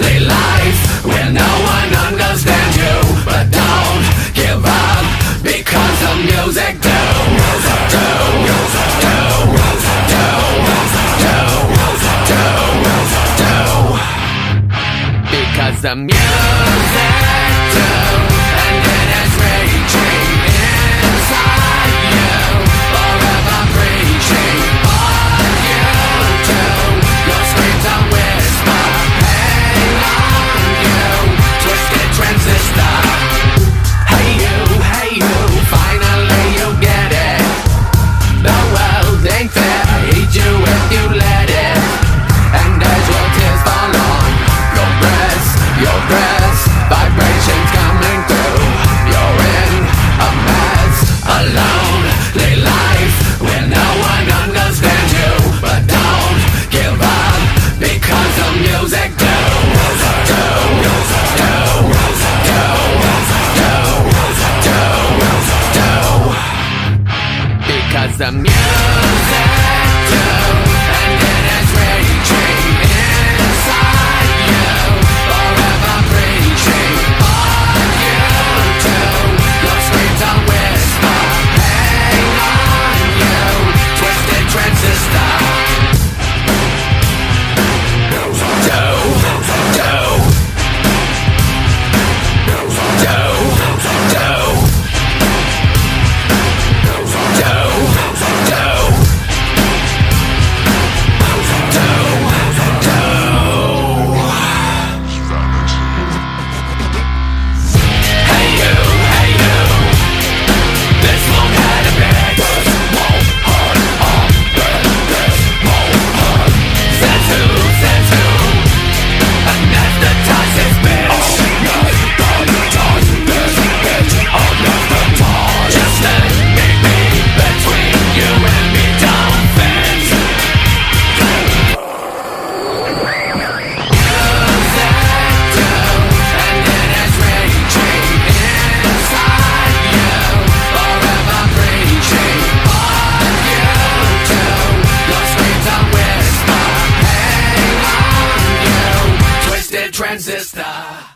Play life where no one understands you. But don't give up Because the music do, do, do, do Do Do Do Do Do Because the music because Transistor